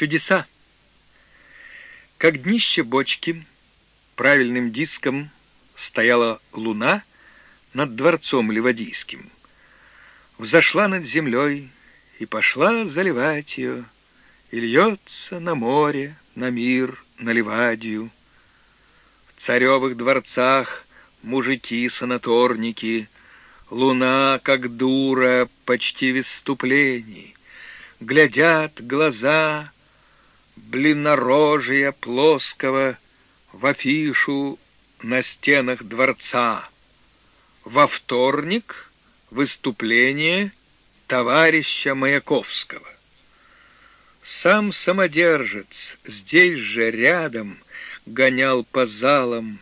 Чудеса. Как днище бочки, правильным диском стояла луна над дворцом Ливадийским. Взошла над землей и пошла заливать ее, и льется на море, на мир, на Ливадию. В царевых дворцах мужики-санаторники, луна, как дура, почти в исступлении, глядят глаза блинорожия плоского в афишу на стенах дворца. Во вторник выступление товарища Маяковского. Сам самодержец здесь же рядом гонял по залам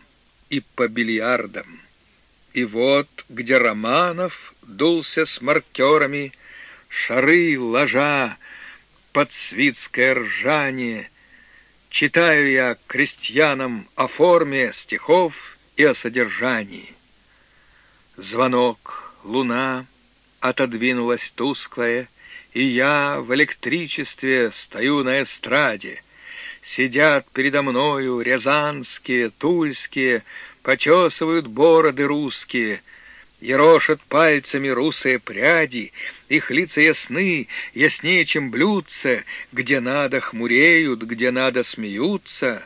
и по бильярдам. И вот, где Романов дулся с маркерами, шары ложа под свитское ржание, читаю я крестьянам о форме стихов и о содержании. Звонок, луна отодвинулась тусклая, и я в электричестве стою на эстраде. Сидят передо мною рязанские, тульские, почесывают бороды русские, ерошат пальцами русые пряди, их лица ясны, яснее, чем блюдца, где надо хмуреют, где надо смеются.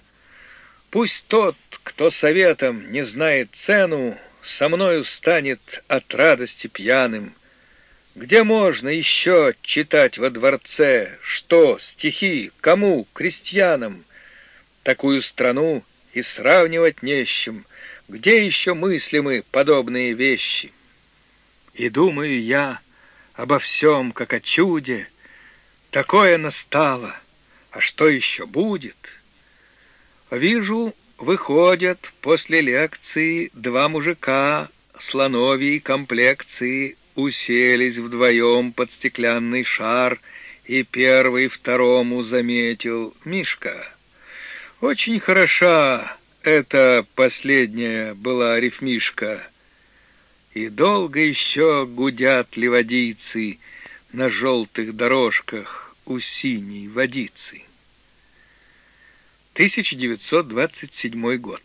Пусть тот, кто советом не знает цену, со мною станет от радости пьяным. Где можно еще читать во дворце, что, стихи, кому, крестьянам? Такую страну и сравнивать не с чем. Где еще мыслимы подобные вещи? И думаю я обо всем, как о чуде. Такое настало, а что еще будет? Вижу, выходят после лекции два мужика слоновьей комплекции уселись вдвоем под стеклянный шар, и первый второму заметил «Мишка, очень хороша эта последняя была рифмишка». И долго еще гудят ливадийцы на желтых дорожках у синей водицы. 1927 год.